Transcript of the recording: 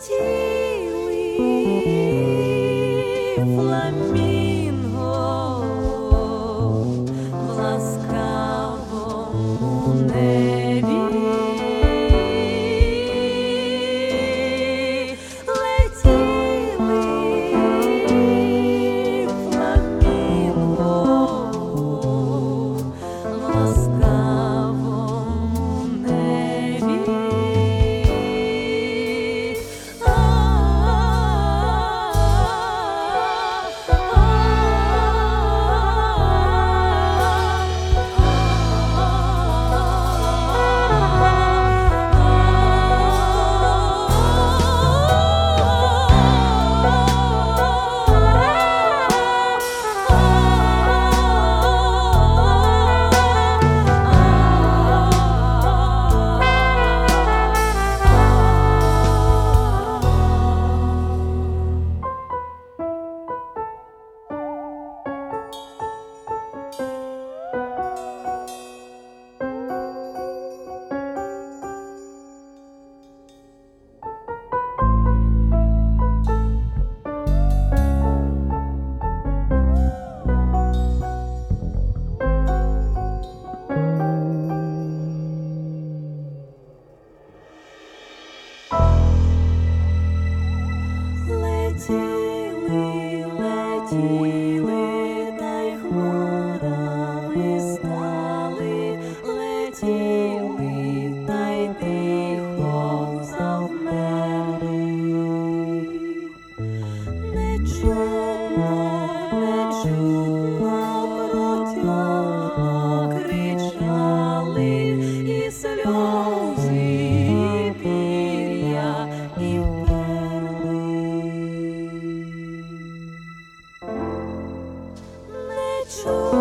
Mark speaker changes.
Speaker 1: Летіли фламінго летіли, та й хмарами стали, летіли, та й тихо завмерли. Не чутно, не і сльози. 出